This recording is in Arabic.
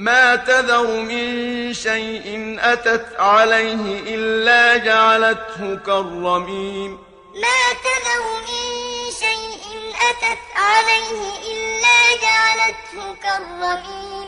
ما تذر من شيء أتت عليه إلا جعلته كالرميم. ما تذر من شيء أتت عليه إلا جعلته كالرميم.